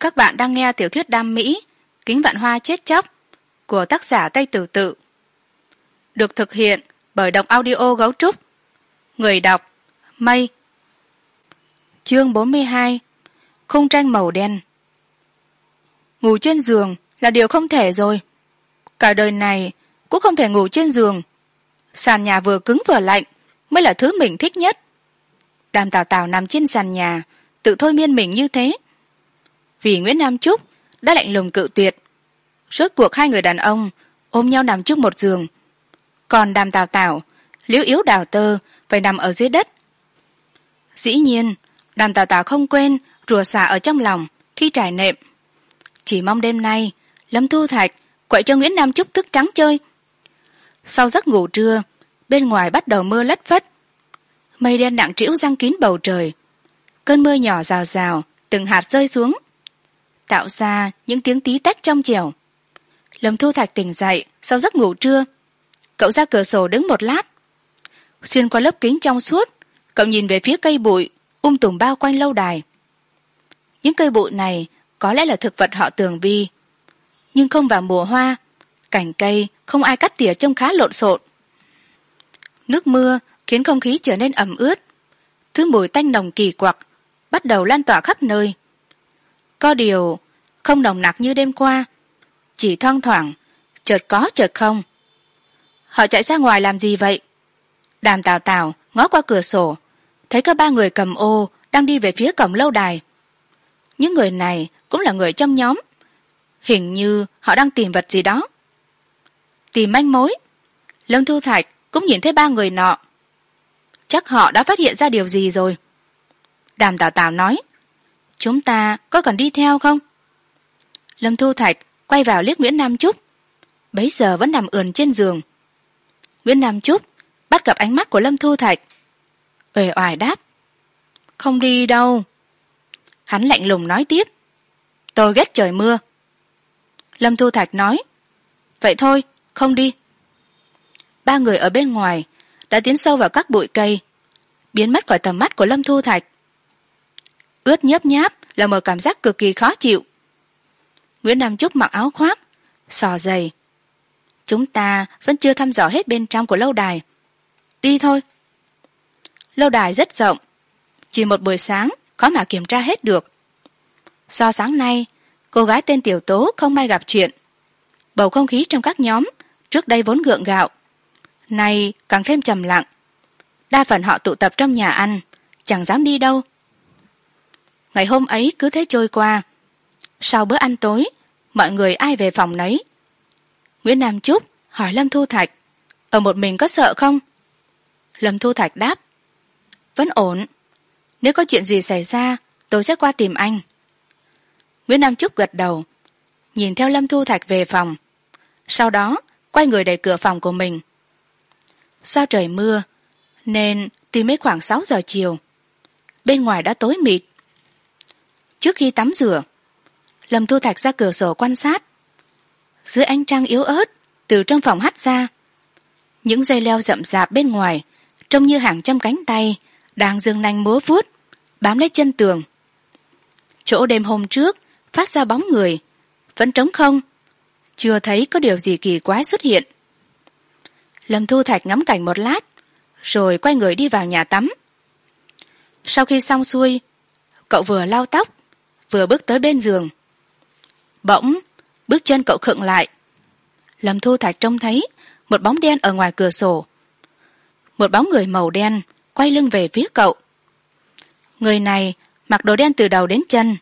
các bạn đang nghe tiểu thuyết đam mỹ, kính vạn hoa chết chóc, của tác giả tây tử tự. Được thực hiện bởi đọc audio gấu trúc. Người đọc, mây. Chương bốn mươi hai, khung tranh màu đen. Ngủ trên giường là điều không thể rồi. Cả đời này cũng không thể ngủ trên giường. Sàn nhà vừa cứng vừa lạnh mới là thứ mình thích nhất. Đàm tào tào nằm trên sàn nhà, tự thôi miên mình như thế vì nguyễn nam trúc đã lạnh lùng cự tuyệt. Rốt cuộc hai người đàn ông ôm nhau nằm trước một giường. Còn đàm tào tào, liễu yếu đào tơ phải nằm ở dưới đất. Dĩ nhiên, đàm tào tào không quên rùa xả ở trong lòng khi trải nệm. Chỉ mong đêm nay, lâm thu thạch quậy cho nguyễn nam trúc thức trắng chơi. Sau giấc ngủ trưa, bên ngoài bắt đầu mưa lất phất. Mây đen nặng trĩu răng kín bầu trời. Cơn mưa nhỏ rào rào, từng hạt rơi xuống tạo ra những tiếng tí tách trong trẻo. Lâm thu thạch tỉnh dậy, sau giấc ngủ trưa, cậu ra cửa sổ đứng một lát. Xuyên qua lớp kính trong suốt, cậu nhìn về phía cây bụi um tùm bao quanh lâu đài. Những cây bụi này có lẽ là thực vật họ tường vi, nhưng không vào mùa hoa, cành cây không ai cắt tỉa trông khá lộn xộn. Nước mưa khiến không khí trở nên ẩm ướt, thứ mùi tanh nồng kỳ quặc bắt đầu lan tỏa khắp nơi. Có điều không nồng nặc như đêm qua. Chỉ thoang thoảng, chợt có, chợt không. Họ chạy ra ngoài làm gì vậy? Đàm tào tào ngó qua cửa sổ, thấy có ba người cầm ô đang đi về phía cổng lâu đài. Những người này cũng là người trong nhóm. Hình như họ đang tìm vật gì đó. Tìm manh mối. Lâm thu thạch cũng nhìn thấy ba người nọ. Chắc họ đã phát hiện ra điều gì rồi? Đàm tào tào nói, chúng ta có cần đi theo không? Lâm thu thạch quay vào liếc nguyễn nam trúc. Bấy giờ vẫn nằm ườn trên giường. Nguyễn nam trúc bắt gặp ánh mắt của lâm thu thạch. Uể oải đáp, không đi đâu. Hắn lạnh lùng nói tiếp, tôi ghét trời mưa. Lâm thu thạch nói, vậy thôi, không đi. Ba người ở bên ngoài đã tiến sâu vào các bụi cây, biến mất khỏi tầm mắt của lâm thu thạch. Ướt nhớp nháp là một cảm giác cực kỳ khó chịu nguyễn nam trúc mặc áo khoác sò dày chúng ta vẫn chưa thăm dò hết bên trong của lâu đài. Đi thôi. Lâu đài rất rộng, chỉ một buổi sáng khó mà kiểm tra hết được. Do sáng nay, cô gái tên tiểu tố không may gặp chuyện. Bầu không khí trong các nhóm trước đây vốn gượng gạo, nay càng thêm trầm lặng. Đa phần họ tụ tập trong nhà ăn, chẳng dám đi đâu. Ngày hôm ấy cứ thế trôi qua sau bữa ăn tối, mọi người ai về phòng nấy? Nguyễn nam trúc hỏi lâm thu thạch, ở một mình có sợ không? Lâm thu thạch đáp, vẫn ổn. Nếu có chuyện gì xảy ra, tôi sẽ qua tìm anh. Nguyễn nam trúc gật đầu, nhìn theo lâm thu thạch về phòng. Sau đó, quay người đẩy cửa phòng của mình. Do trời mưa, nên tìm mấy khoảng sáu giờ chiều. Bên ngoài đã tối mịt. Trước khi tắm rửa lâm thu thạch ra cửa sổ quan sát. Dưới ánh trăng yếu ớt, từ trong phòng hắt ra, những dây leo rậm rạp bên ngoài, trông như hàng trăm cánh tay đang dương nanh múa vuốt, bám lấy chân tường. Chỗ đêm hôm trước, phát ra bóng người, vẫn trống không, chưa thấy có điều gì kỳ quái xuất hiện. Lâm thu thạch ngắm cảnh một lát, rồi quay người đi vào nhà tắm. Sau khi xong xuôi, cậu vừa lau tóc, vừa bước tới bên giường bỗng, bước chân cậu khựng lại. Lâm thu thạch trông thấy một bóng đen ở ngoài cửa sổ. Một bóng người màu đen quay lưng về phía cậu. Người này mặc đồ đen từ đầu đến chân,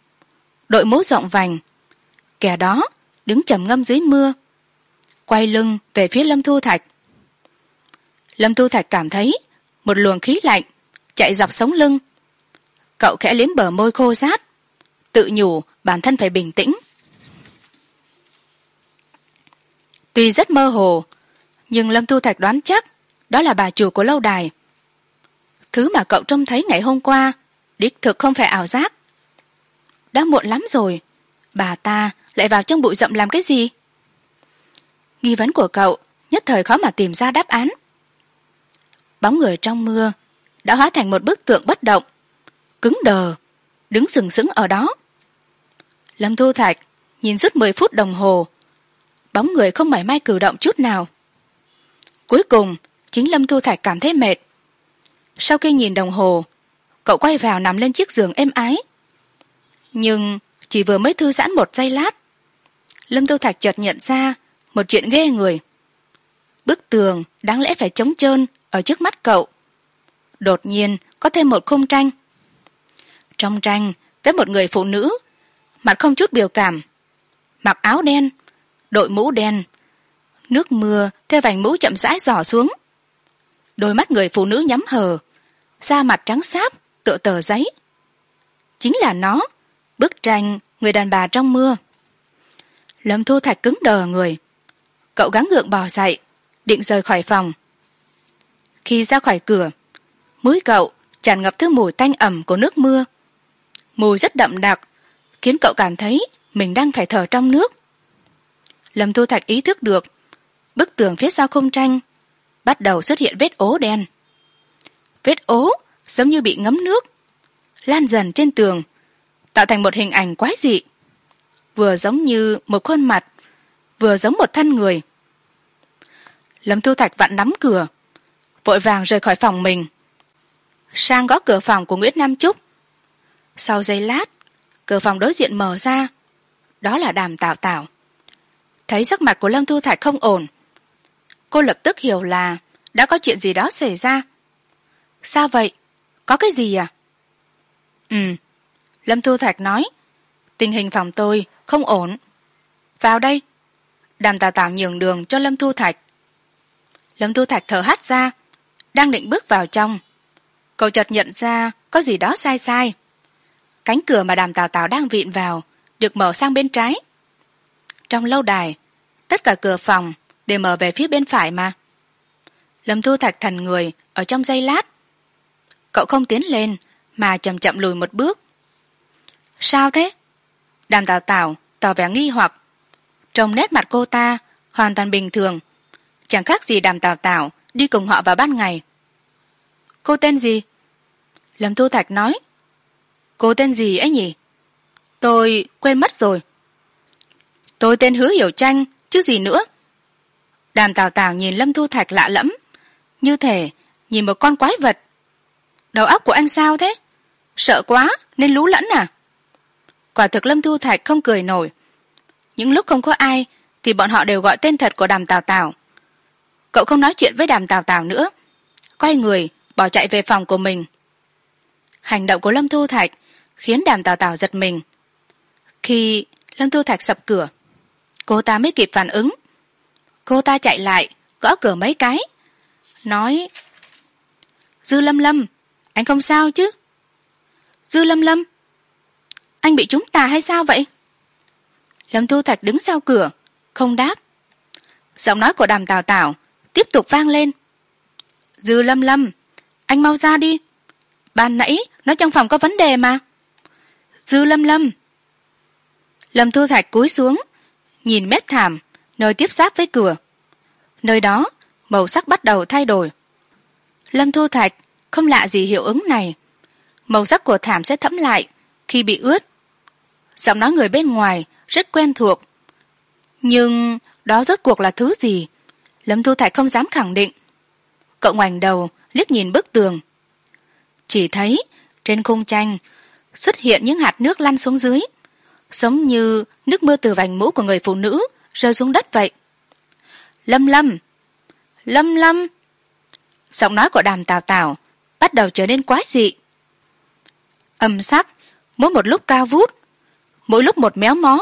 đội mũ rộng vành. Kẻ đó đứng trầm ngâm dưới mưa, quay lưng về phía lâm thu thạch. Lâm thu thạch cảm thấy một luồng khí lạnh chạy dọc sống lưng. Cậu khẽ liếm bờ môi khô rát, tự nhủ bản thân phải bình tĩnh. Tuy rất mơ hồ, nhưng lâm thu thạch đoán chắc đó là bà chủ của lâu đài. Thứ mà cậu trông thấy ngày hôm qua, đích thực không phải ảo giác. Đã muộn lắm rồi, bà ta lại vào trong bụi rậm làm cái gì? Nghi vấn của cậu nhất thời khó mà tìm ra đáp án. Bóng người trong mưa đã hóa thành một bức tượng bất động, cứng đờ, đứng sừng sững ở đó. Lâm thu thạch nhìn suốt mười phút đồng hồ bóng người không mảy may cử động chút nào. Cuối cùng, chính lâm thu thạch cảm thấy mệt. Sau khi nhìn đồng hồ, cậu quay vào nằm lên chiếc giường êm ái. Nhưng chỉ vừa mới thư giãn một giây lát, lâm thu thạch chợt nhận ra một chuyện ghê người. Bức tường đáng lẽ phải trống trơn ở trước mắt cậu. Đột nhiên có thêm một khung tranh. Trong tranh, với một người phụ nữ, mặt không chút biểu cảm, mặc áo đen đội mũ đen. Nước mưa theo vành mũ chậm rãi dò xuống. Đôi mắt người phụ nữ nhắm hờ, da mặt trắng sáp tựa tờ giấy. Chính là nó, bức tranh người đàn bà trong mưa. Lâm thu thạch cứng đờ người. Cậu gắng gượng bò dậy, định rời khỏi phòng. Khi ra khỏi cửa, mũi cậu tràn ngập thứ mùi tanh ẩm của nước mưa. Mùi rất đậm đặc, khiến cậu cảm thấy mình đang phải thở trong nước lâm thu thạch ý thức được. Bức tường phía sau không tranh, bắt đầu xuất hiện vết ố đen. Vết ố giống như bị ngấm nước, lan dần trên tường, tạo thành một hình ảnh quái dị. Vừa giống như một khuôn mặt, vừa giống một thân người. Lâm thu thạch vặn nắm cửa, vội vàng rời khỏi phòng mình. Sang gõ cửa phòng của nguyễn nam trúc. Sau giây lát, cửa phòng đối diện mở ra. Đó là đàm tào tào thấy sắc mặt của lâm thu thạch không ổn. Cô lập tức hiểu là đã có chuyện gì đó xảy ra. Sao vậy? Có cái gì à? Ừ lâm thu thạch nói, tình hình phòng tôi không ổn. Vào đây. Đàm tào tào nhường đường cho lâm thu thạch. Lâm thu thạch thở hắt ra, đang định bước vào trong. Cậu chợt nhận ra có gì đó sai sai. Cánh cửa mà đàm tào tào đang vịn vào được mở sang bên trái trong lâu đài. Tất cả cửa phòng đều mở về phía bên phải mà. Lâm thu thạch thần người ở trong giây lát. Cậu không tiến lên mà chậm chậm lùi một bước. Sao thế? Đàm tào tào tỏ vẻ nghi hoặc. Trong nét mặt cô ta hoàn toàn bình thường. Chẳng khác gì đàm tào tào đi cùng họ vào ban ngày. Cô tên gì? Lâm thu thạch nói. Cô tên gì ấy nhỉ? Tôi quên mất rồi tôi tên hứa hiểu tranh chứ gì nữa. Đàm tào tào nhìn lâm thu thạch lạ lẫm. Như thể nhìn một con quái vật. Đầu óc của anh sao thế? Sợ quá, nên lú lẫn à? Quả thực lâm thu thạch không cười nổi. Những lúc không có ai, thì bọn họ đều gọi tên thật của đàm tào tào. Cậu không nói chuyện với đàm tào tào nữa. Quay người, bỏ chạy về phòng của mình. Hành động của lâm thu thạch khiến đàm tào tào giật mình. Khi lâm thu thạch sập cửa cô ta mới kịp phản ứng. Cô ta chạy lại, gõ cửa mấy cái. Nói, dư lâm lâm, anh không sao chứ? Dư lâm lâm, anh bị chúng ta hay sao vậy? Lâm thu thạch đứng sau cửa, không đáp. Giọng nói của đàm tào tào tiếp tục vang lên. Dư lâm lâm, anh mau ra đi. Ban nãy nó trong phòng có vấn đề mà. Dư lâm lâm. Lâm thu thạch cúi xuống nhìn mép thảm, nơi tiếp giáp với cửa. Nơi đó, màu sắc bắt đầu thay đổi. Lâm thu thạch, không lạ gì hiệu ứng này. Màu sắc của thảm sẽ thẫm lại khi bị ướt. Giọng nói người bên ngoài rất quen thuộc. Nhưng đó rốt cuộc là thứ gì? Lâm thu thạch không dám khẳng định. Cậu ngoảnh đầu, liếc nhìn bức tường. Chỉ thấy, trên khung tranh xuất hiện những hạt nước lăn xuống dưới giống như nước mưa từ vành mũ của người phụ nữ rơi xuống đất vậy. Lâm lâm! Lâm lâm! Giọng nói của đàm tào tào bắt đầu trở nên quái dị. Âm sắc, mỗi một lúc cao vút, mỗi lúc một méo mó.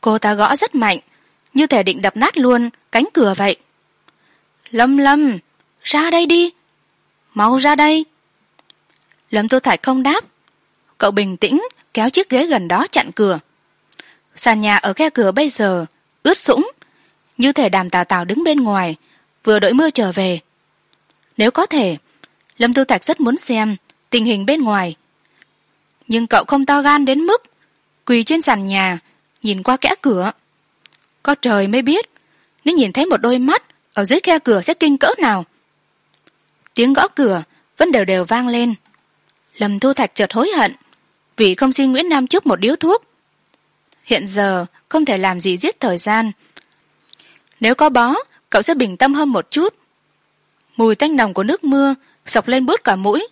Cô ta gõ rất mạnh, như thể định đập nát luôn cánh cửa vậy. Lâm lâm! Ra đây đi! Mau ra đây! Lâm tô thạch không đáp. Cậu bình tĩnh kéo chiếc ghế gần đó chặn cửa. Sàn nhà ở khe cửa bây giờ ướt sũng, như thể đàm tào tào đứng bên ngoài, vừa đợi mưa trở về. Nếu có thể, lâm tu thạch rất muốn xem tình hình bên ngoài. Nhưng cậu không to gan đến mức quỳ trên sàn nhà, nhìn qua kẽ cửa. Có trời mới biết, nếu nhìn thấy một đôi mắt ở dưới khe cửa sẽ kinh cỡ nào. Tiếng gõ cửa vẫn đều đều vang lên. Lâm thu thạch chợt hối hận vì không xin nguyễn nam trước một điếu thuốc. Hiện giờ, không thể làm gì giết thời gian. Nếu có bó, cậu sẽ bình tâm hơn một chút. Mùi tanh nồng của nước mưa sộc lên bút cả mũi.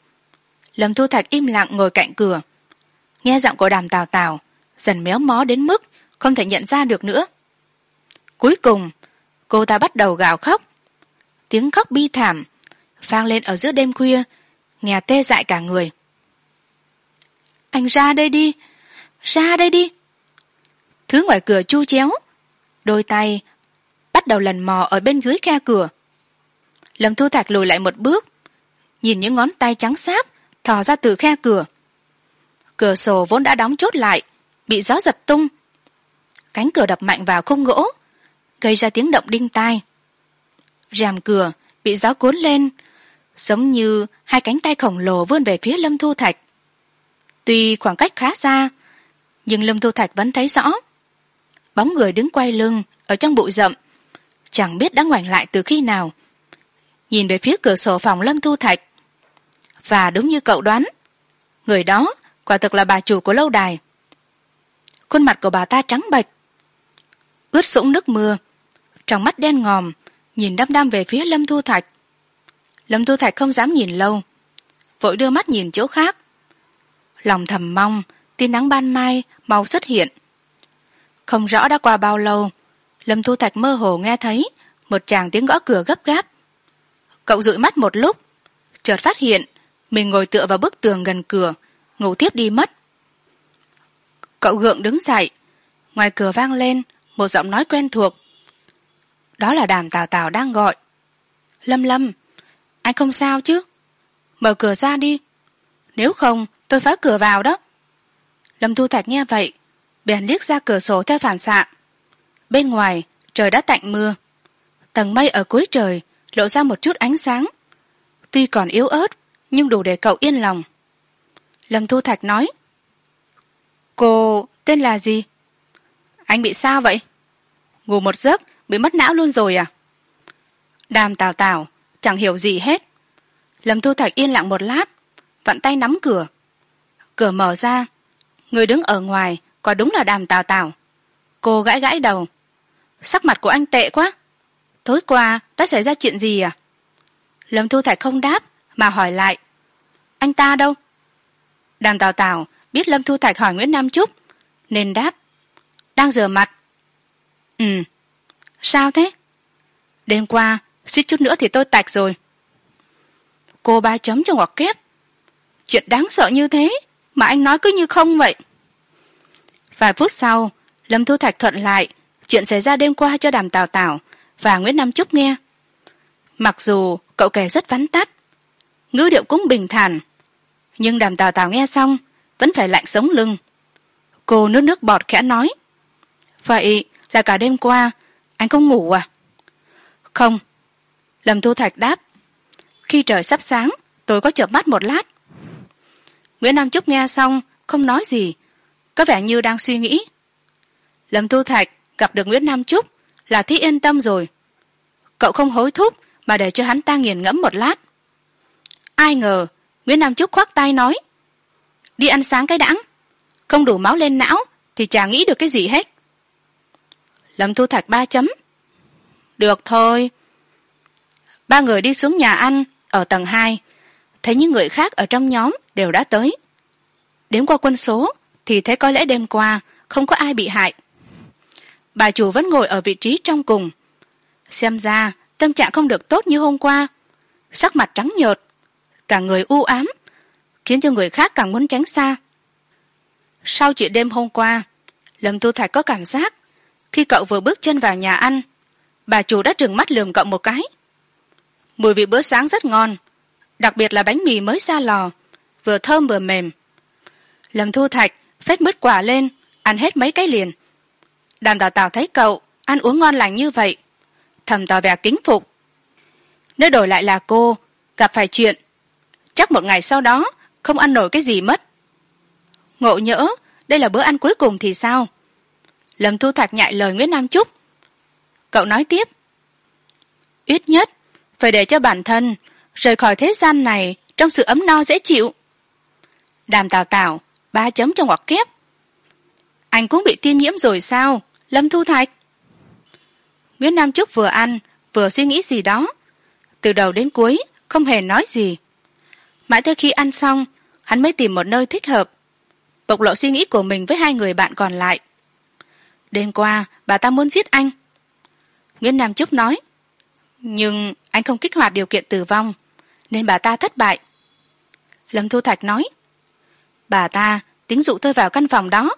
Lâm thu thạch im lặng ngồi cạnh cửa. Nghe giọng của đàm tào tào, dần méo mó đến mức không thể nhận ra được nữa. Cuối cùng, cô ta bắt đầu gào khóc. Tiếng khóc bi thảm vang lên ở giữa đêm khuya, nghe tê dại cả người anh ra đây đi. Ra đây đi. Thứ ngoài cửa chu chéo. Đôi tay bắt đầu lần mò ở bên dưới khe cửa. Lâm thu thạch lùi lại một bước, nhìn những ngón tay trắng sáp thò ra từ khe cửa. Cửa sổ vốn đã đóng chốt lại, bị gió giật tung. Cánh cửa đập mạnh vào khung gỗ, gây ra tiếng động đinh tai. Rèm cửa bị gió cuốn lên, giống như hai cánh tay khổng lồ vươn về phía lâm thu thạch tuy khoảng cách khá xa, nhưng lâm thu thạch vẫn thấy rõ. Bóng người đứng quay lưng ở trong bụi rậm, chẳng biết đã ngoảnh lại từ khi nào. Nhìn về phía cửa sổ phòng lâm thu thạch, và đúng như cậu đoán, người đó quả thực là bà chủ của lâu đài. Khuôn mặt của bà ta trắng bệch, ướt sũng nước mưa, trong mắt đen ngòm, nhìn đăm đăm về phía lâm thu thạch. Lâm thu thạch không dám nhìn lâu, vội đưa mắt nhìn chỗ khác lòng thầm mong tia nắng ban mai mau xuất hiện. Không rõ đã qua bao lâu, lâm thu thạch mơ hồ nghe thấy một chàng tiếng gõ cửa gấp gáp. Cậu dụi mắt một lúc, chợt phát hiện mình ngồi tựa vào bức tường gần cửa, ngủ tiếp đi mất. Cậu gượng đứng dậy, ngoài cửa vang lên một giọng nói quen thuộc. Đó là đàm tào tào đang gọi. Lâm lâm, anh không sao chứ? Mở cửa ra đi. Nếu không tôi phá cửa vào đó. Lâm thu thạch nghe vậy, bèn liếc ra cửa sổ theo phản xạ. Bên ngoài, trời đã tạnh mưa. Tầng mây ở cuối trời lộ ra một chút ánh sáng. Tuy còn yếu ớt, nhưng đủ để cậu yên lòng. Lâm thu thạch nói, cô, tên là gì? Anh bị sao vậy? Ngủ một giấc, bị mất não luôn rồi à? Đàm tào tào, chẳng hiểu gì hết. Lâm thu thạch yên lặng một lát, vặn tay nắm cửa cửa mở ra. Người đứng ở ngoài, quả đúng là đàm tào tào. Cô gãi gãi đầu. Sắc mặt của anh tệ quá. Tối qua, đã xảy ra chuyện gì à? Lâm thu thạch không đáp, mà hỏi lại. Anh ta đâu? Đàm tào tào biết lâm thu thạch hỏi nguyễn nam trúc, nên đáp. Đang rửa mặt. Ừ. Sao thế? Đêm qua, suýt chút nữa thì tôi tạch rồi. Cô ba chấm cho ngoặc kép chuyện đáng sợ như thế mà anh nói cứ như không vậy. Vài phút sau, lâm thu thạch thuận lại, chuyện xảy ra đêm qua cho đàm tào tào và nguyễn nam trúc nghe. Mặc dù cậu kể rất vắn tắt, ngữ điệu cũng bình thản, nhưng đàm tào tào nghe xong vẫn phải lạnh sống lưng. Cô nước nước bọt khẽ nói, vậy là cả đêm qua anh không ngủ à? Không, lâm thu thạch đáp, khi trời sắp sáng, tôi có chợp mắt một lát nguyễn nam trúc nghe xong, không nói gì, có vẻ như đang suy nghĩ. Lâm thu thạch gặp được nguyễn nam trúc là thi yên tâm rồi. Cậu không hối thúc mà để cho hắn ta nghiền ngẫm một lát. Ai ngờ, nguyễn nam trúc khoác tay nói, đi ăn sáng cái đãng, không đủ máu lên não thì chả nghĩ được cái gì hết. Lâm thu thạch ba chấm, được thôi, ba người đi xuống nhà ăn ở tầng hai thấy những người khác ở trong nhóm đều đã tới. Đếm qua quân số thì thấy có lẽ đêm qua không có ai bị hại. Bà chủ vẫn ngồi ở vị trí trong cùng. Xem ra tâm trạng không được tốt như hôm qua. Sắc mặt trắng nhợt, cả người u ám, khiến cho người khác càng muốn tránh xa. Sau chuyện đêm hôm qua, lâm tu thạch có cảm giác khi cậu vừa bước chân vào nhà ăn, bà chủ đã trừng mắt lườm cậu một cái. Mùi vị bữa sáng rất ngon đặc biệt là bánh mì mới ra lò, vừa thơm vừa mềm. Lâm thu thạch phết mứt quả lên, ăn hết mấy cái liền. Đàm tào tào thấy cậu ăn uống ngon lành như vậy, thầm tỏ vẻ kính phục. Nếu đổi lại là cô, gặp phải chuyện, chắc một ngày sau đó không ăn nổi cái gì mất. Ngộ nhỡ, đây là bữa ăn cuối cùng thì sao? Lâm thu thạch nhại lời nguyễn nam trúc. Cậu nói tiếp. Ít nhất, phải để cho bản thân rời khỏi thế gian này, trong sự ấm no dễ chịu. Đàm tào tào, ba chấm trong ngoặc kép anh cũng bị tiêm nhiễm rồi sao, lâm thu thạch? Nguyễn nam trúc vừa ăn, vừa suy nghĩ gì đó. Từ đầu đến cuối, không hề nói gì. Mãi tới khi ăn xong, hắn mới tìm một nơi thích hợp. Bộc lộ suy nghĩ của mình với hai người bạn còn lại. Đêm qua, bà ta muốn giết anh. Nguyễn nam trúc nói, nhưng anh không kích hoạt điều kiện tử vong nên bà ta thất bại. Lâm thu thạch nói, bà ta tính dụ tôi vào căn phòng đó.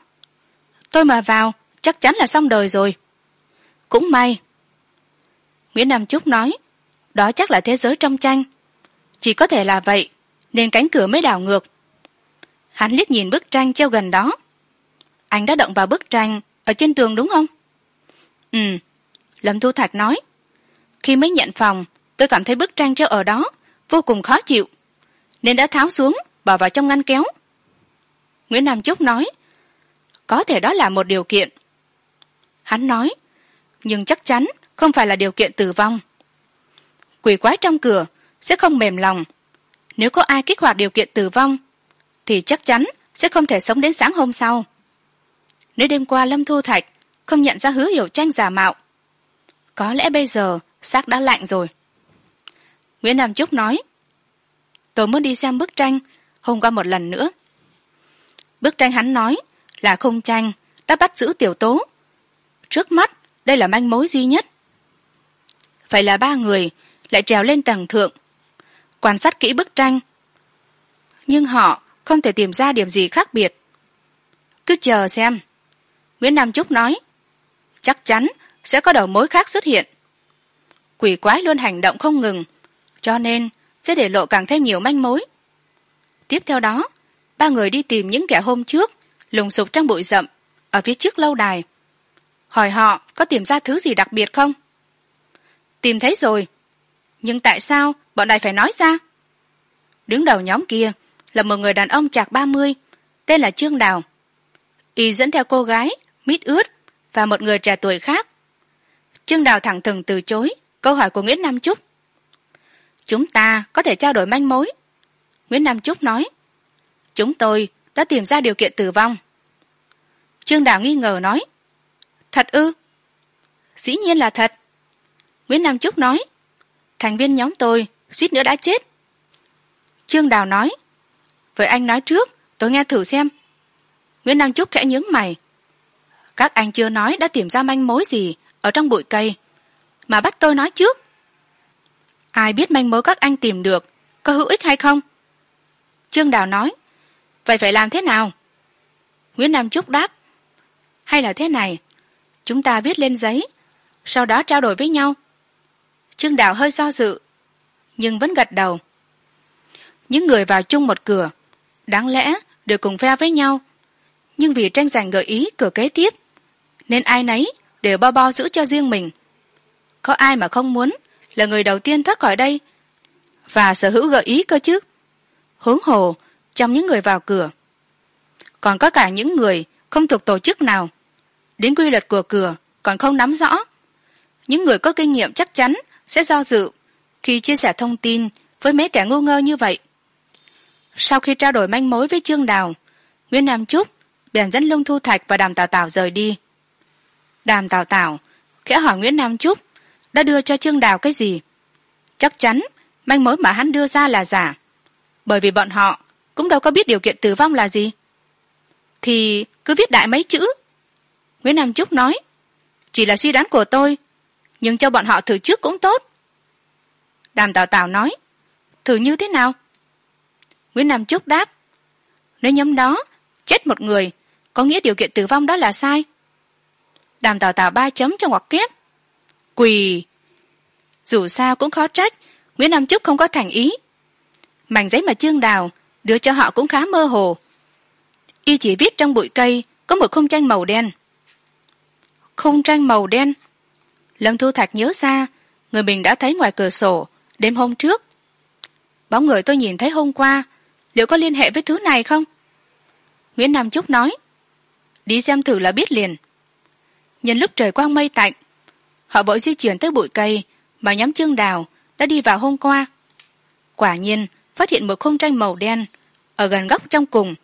Tôi mà vào, chắc chắn là xong đời rồi. Cũng may. Nguyễn nam trúc nói, đó chắc là thế giới trong tranh. Chỉ có thể là vậy, nên cánh cửa mới đảo ngược. Hắn liếc nhìn bức tranh treo gần đó. Anh đã động vào bức tranh ở trên tường đúng không? Ừ. Lâm thu thạch nói, khi mới nhận phòng, tôi cảm thấy bức tranh treo ở đó vô cùng khó chịu. Nên đã tháo xuống, bỏ vào trong ngăn kéo. Nguyễn nam chúc nói, có thể đó là một điều kiện. Hắn nói, nhưng chắc chắn không phải là điều kiện tử vong. Quỷ quái trong cửa sẽ không mềm lòng. Nếu có ai kích hoạt điều kiện tử vong, thì chắc chắn sẽ không thể sống đến sáng hôm sau. Nếu đêm qua lâm thu thạch không nhận ra hứa hiểu tranh giả mạo, có lẽ bây giờ xác đã lạnh rồi nguyễn nam trúc nói, tôi muốn đi xem bức tranh hôm qua một lần nữa. Bức tranh hắn nói là không tranh đã bắt giữ tiểu tố. Trước mắt, đây là manh mối duy nhất. Vậy là ba người lại trèo lên tầng thượng, quan sát kỹ bức tranh. Nhưng họ không thể tìm ra điểm gì khác biệt. Cứ chờ xem. Nguyễn nam trúc nói, chắc chắn sẽ có đầu mối khác xuất hiện. Quỷ quái luôn hành động không ngừng cho nên, sẽ để lộ càng thêm nhiều manh mối. Tiếp theo đó, ba người đi tìm những kẻ hôm trước, lùng sục trong bụi rậm, ở phía trước lâu đài. Hỏi họ có tìm ra thứ gì đặc biệt không? Tìm thấy rồi. Nhưng tại sao bọn này phải nói ra? Đứng đầu nhóm kia là một người đàn ông chạc ba mươi, tên là trương đào. Y dẫn theo cô gái, mít ướt, và một người trẻ tuổi khác. Trương đào thẳng thừng từ chối câu hỏi của nguyễn nam trúc chúng ta có thể trao đổi manh mối. Nguyễn nam trúc nói, chúng tôi đã tìm ra điều kiện tử vong. Trương đào nghi ngờ nói, thật ư? Dĩ nhiên là thật. Nguyễn nam trúc nói, thành viên nhóm tôi suýt nữa đã chết. Trương đào nói, vậy anh nói trước, tôi nghe thử xem. Nguyễn nam trúc khẽ nhướng mày, các anh chưa nói đã tìm ra manh mối gì ở trong bụi cây, mà bắt tôi nói trước ai biết manh mối các anh tìm được, có hữu ích hay không? Trương đào nói, vậy phải làm thế nào? Nguyễn nam trúc đáp, hay là thế này, chúng ta viết lên giấy, sau đó trao đổi với nhau. Trương đào hơi do dự, nhưng vẫn gật đầu. Những người vào chung một cửa, đáng lẽ đều cùng phe với nhau. Nhưng vì tranh giành gợi ý cửa kế tiếp, nên ai nấy đều bao bao giữ cho riêng mình. Có ai mà không muốn là người đầu tiên thoát khỏi đây. Và sở hữu gợi ý cơ chứ? Huống hồ, trong những người vào cửa, còn có cả những người không thuộc tổ chức nào. Đến quy luật của cửa còn không nắm rõ. Những người có kinh nghiệm chắc chắn sẽ do dự khi chia sẻ thông tin với mấy kẻ ngu ngơ như vậy. Sau khi trao đổi manh mối với trương đào, nguyễn nam trúc bèn dẫn lương thu thạch và đàm tào tào rời đi. Đàm tào tào khẽ hỏi nguyễn nam trúc đã đưa cho trương đào cái gì? Chắc chắn, manh mối mà hắn đưa ra là giả. Bởi vì bọn họ cũng đâu có biết điều kiện tử vong là gì. Thì cứ viết đại mấy chữ. Nguyễn nam trúc nói, chỉ là suy đoán của tôi, nhưng cho bọn họ thử trước cũng tốt. Đàm tào tào nói, thử như thế nào? Nguyễn nam trúc đáp, nếu nhóm đó, chết một người, có nghĩa điều kiện tử vong đó là sai. Đàm tào tào ba chấm trong ngoặc kép quỳ. Dù sao cũng khó trách, nguyễn nam trúc không có thành ý. Mảnh giấy mà trương đào đưa cho họ cũng khá mơ hồ. Y chỉ viết trong bụi cây có một khung tranh màu đen. Khung tranh màu đen? Lâm thu thạch nhớ ra, người mình đã thấy ngoài cửa sổ, đêm hôm trước. Bóng người tôi nhìn thấy hôm qua, liệu có liên hệ với thứ này không? Nguyễn nam trúc nói, đi xem thử là biết liền. Nhân lúc trời quang mây tạnh họ vội di chuyển tới bụi cây, mà nhóm trương đào đã đi vào hôm qua. Quả nhiên, phát hiện một khung tranh màu đen ở gần góc trong cùng.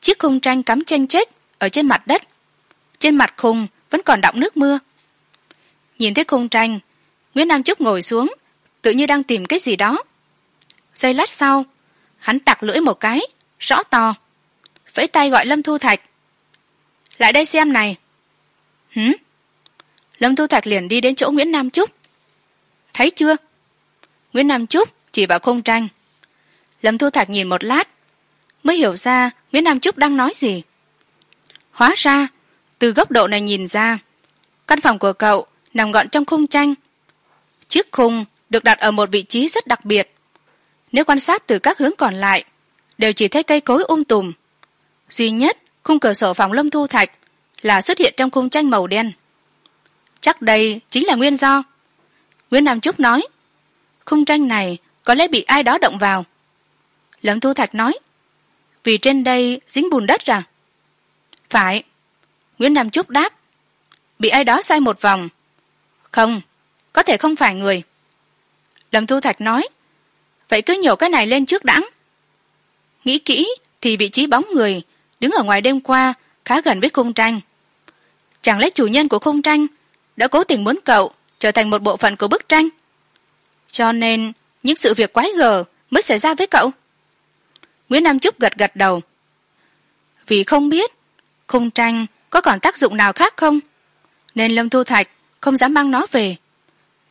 Chiếc khung tranh cắm tranh chết ở trên mặt đất. Trên mặt khung vẫn còn đọng nước mưa. Nhìn thấy khung tranh, nguyễn nam trúc ngồi xuống, tự như đang tìm cái gì đó. Giây lát sau, hắn tặc lưỡi một cái, rõ to. Vẫy tay gọi lâm thu thạch. Lại đây xem này. Hử? Lâm thu thạch liền đi đến chỗ nguyễn nam trúc. Thấy chưa? Nguyễn nam trúc chỉ vào khung tranh. Lâm thu thạch nhìn một lát, mới hiểu ra nguyễn nam trúc đang nói gì. Hóa ra, từ góc độ này nhìn ra, căn phòng của cậu nằm gọn trong khung tranh. Chiếc khung được đặt ở một vị trí rất đặc biệt. Nếu quan sát từ các hướng còn lại, đều chỉ thấy cây cối um tùm. Duy nhất khung cửa sổ phòng lâm thu thạch là xuất hiện trong khung tranh màu đen chắc đây chính là nguyên do. Nguyễn nam trúc nói, khung tranh này có lẽ bị ai đó động vào. Lâm thu thạch nói, vì trên đây dính bùn đất à? Phải. Nguyễn nam trúc đáp, bị ai đó xoay một vòng. Không, có thể không phải người. Lâm thu thạch nói, vậy cứ nhổ cái này lên trước đãng nghĩ kỹ thì vị trí bóng người đứng ở ngoài đêm qua khá gần với khung tranh. Chẳng lẽ chủ nhân của khung tranh đã cố tình muốn cậu trở thành một bộ phận của bức tranh. Cho nên, những sự việc quái gở mới xảy ra với cậu. Nguyễn nam trúc gật gật đầu. Vì không biết, khung tranh có còn tác dụng nào khác không, nên lâm thu thạch không dám mang nó về.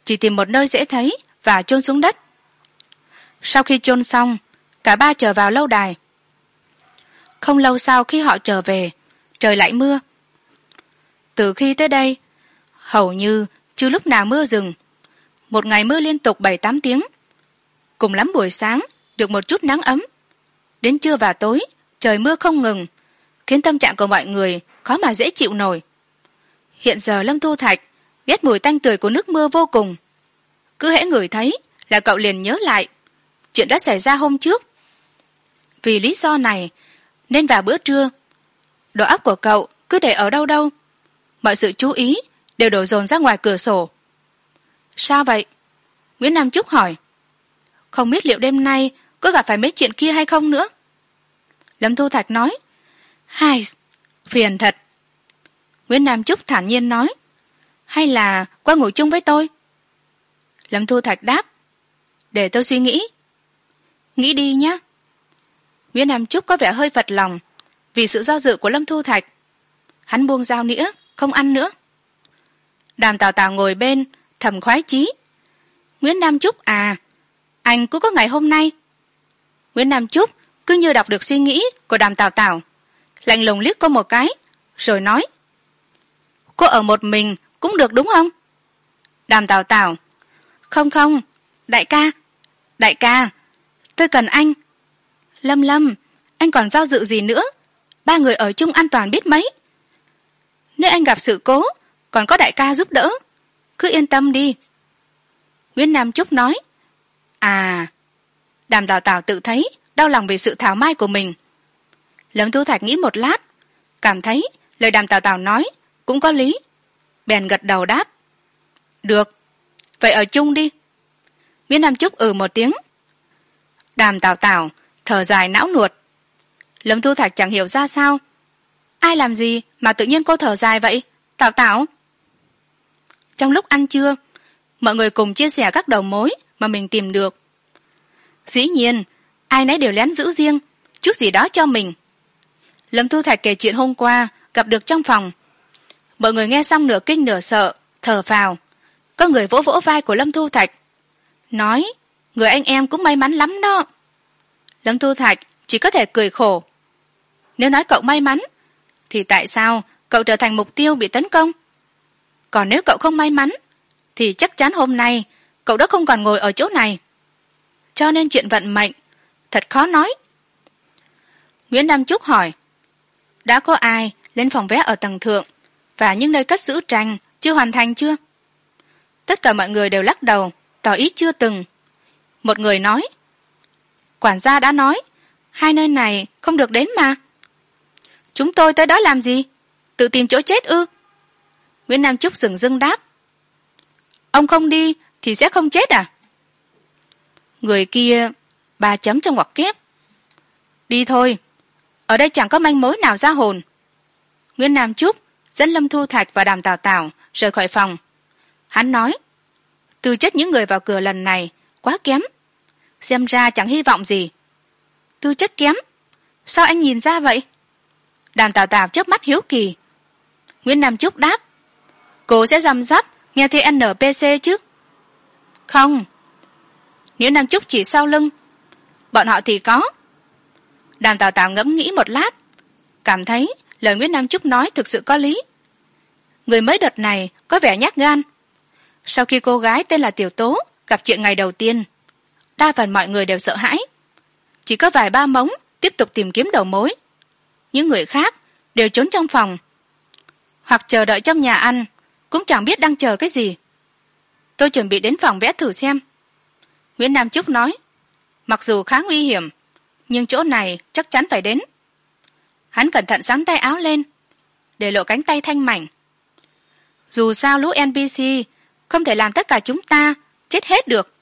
Chỉ tìm một nơi dễ thấy và chôn xuống đất. Sau khi chôn xong, cả ba trở vào lâu đài. Không lâu sau khi họ trở về, trời lại mưa. Từ khi tới đây hầu như chưa lúc nào mưa dừng một ngày mưa liên tục bảy tám tiếng. Cùng lắm buổi sáng, được một chút nắng ấm. Đến trưa và tối, trời mưa không ngừng, khiến tâm trạng của mọi người khó mà dễ chịu nổi. Hiện giờ lâm thu thạch ghét mùi tanh tưởi của nước mưa vô cùng. Cứ hễ người thấy là cậu liền nhớ lại chuyện đã xảy ra hôm trước. Vì lý do này, nên vào bữa trưa, đầu óc của cậu cứ để ở đâu đâu. Mọi sự chú ý đều đổ dồn ra ngoài cửa sổ. Sao vậy? Nguyễn nam trúc hỏi. Không biết liệu đêm nay có gặp phải mấy chuyện kia hay không nữa? Lâm thu thạch nói. Hai, phiền thật. Nguyễn nam trúc thản nhiên nói. Hay là qua ngủ chung với tôi? Lâm thu thạch đáp. Để tôi suy nghĩ. Nghĩ đi nhé nguyễn nam trúc có vẻ hơi phật lòng vì sự do dự của lâm thu thạch. Hắn buông dao nĩa, không ăn nữa đàm tào tào ngồi bên, thầm khoái chí. Nguyễn nam Chúc à anh cũng có ngày hôm nay. Nguyễn nam Chúc cứ như đọc được suy nghĩ của đàm tào tào. Lạnh lùng liếc cô một cái, rồi nói. Cô ở một mình cũng được đúng không? Đàm tào tào. Không không, đại ca. Đại ca, tôi cần anh. Lâm lâm, anh còn giao dự gì nữa? Ba người ở chung an toàn biết mấy? Nếu anh gặp sự cố còn có đại ca giúp đỡ. Cứ yên tâm đi. Nguyễn nam trúc nói à đàm tào tào tự thấy đau lòng vì sự thảo mai của mình. Lâm thu thạch nghĩ một lát, cảm thấy lời đàm tào tào nói cũng có lý. Bèn gật đầu đáp, được, vậy ở chung đi. Nguyễn nam trúc ừ một tiếng. Đàm tào tào thở dài não nuột. Lâm thu thạch chẳng hiểu ra sao. Ai làm gì mà tự nhiên cô thở dài vậy? Tào tào trong lúc ăn trưa, mọi người cùng chia sẻ các đầu mối mà mình tìm được. Dĩ nhiên, ai nấy đều lén giữ riêng, chút gì đó cho mình. Lâm thu thạch kể chuyện hôm qua gặp được trong phòng. Mọi người nghe xong nửa kinh nửa sợ, thở phào có người vỗ vỗ vai của lâm thu thạch. Nói, người anh em cũng may mắn lắm đó. Lâm thu thạch chỉ có thể cười khổ. Nếu nói cậu may mắn, thì tại sao cậu trở thành mục tiêu bị tấn công? Còn nếu cậu không may mắn, thì chắc chắn hôm nay cậu đã không còn ngồi ở chỗ này. Cho nên chuyện vận mệnh, thật khó nói. Nguyễn nam trúc hỏi, đã có ai lên phòng vé ở tầng thượng và những nơi cất giữ tranh chưa hoàn thành chưa? Tất cả mọi người đều lắc đầu, tỏ ý chưa từng. Một người nói, quản gia đã nói, hai nơi này không được đến mà. Chúng tôi tới đó làm gì? Tự tìm chỗ chết ư? Nguyễn nam trúc dừng dưng đáp. Ông không đi thì sẽ không chết à? Người kia, ba chấm trong ngoặc kép đi thôi, ở đây chẳng có manh mối nào ra hồn. Nguyễn nam trúc dẫn lâm thu thạch và đàm tào tào rời khỏi phòng. Hắn nói tư chất những người vào cửa lần này quá kém. Xem ra chẳng hy vọng gì. Tư chất kém? Sao anh nhìn ra vậy? Đàm tào tào chớp mắt hiếu kỳ. Nguyễn nam trúc đáp cô sẽ dăm dắt nghe thấy npc chứ? Không. Nguyễn nam trúc chỉ sau lưng, bọn họ thì có. Đàm tào tào ngẫm nghĩ một lát, cảm thấy lời nguyễn nam trúc nói thực sự có lý. Người mới đợt này có vẻ nhát gan. Sau khi cô gái tên là tiểu tố gặp chuyện ngày đầu tiên, đa phần mọi người đều sợ hãi. Chỉ có vài ba mống tiếp tục tìm kiếm đầu mối. Những người khác đều trốn trong phòng hoặc chờ đợi trong nhà ăn cũng chẳng biết đang chờ cái gì. Tôi chuẩn bị đến phòng vẽ thử xem. Nguyễn nam trúc nói, mặc dù khá nguy hiểm, nhưng chỗ này chắc chắn phải đến. Hắn cẩn thận sắn tay áo lên, để lộ cánh tay thanh mảnh. Dù sao lũ npc không thể làm tất cả chúng ta chết hết được